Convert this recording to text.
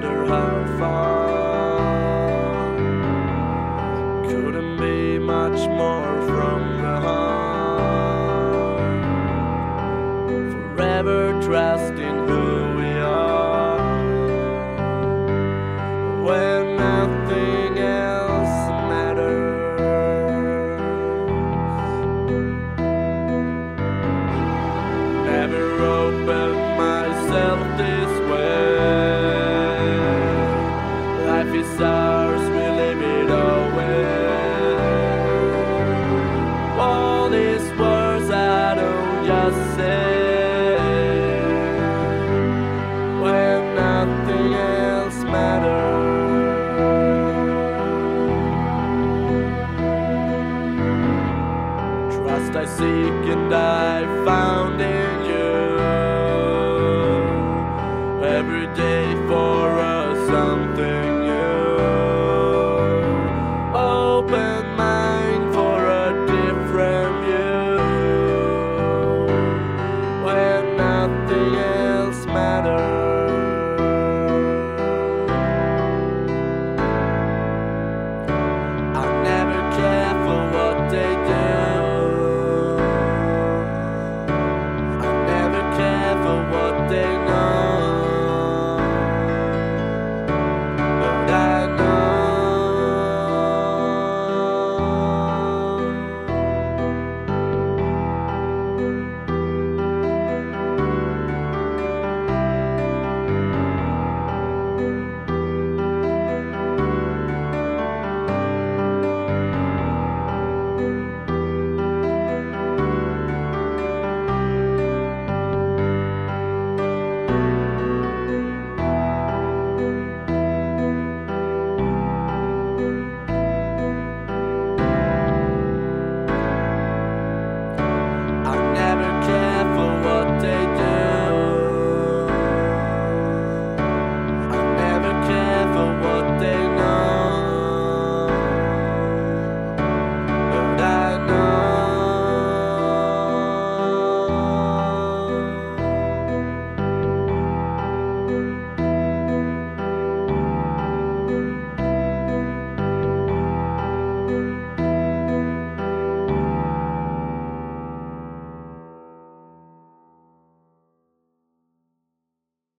matter how far. Couldn't be much more from the heart. Forever trusting. we live it away. All these words I don't just say when nothing else matters. Trust I seek and I found in you every day.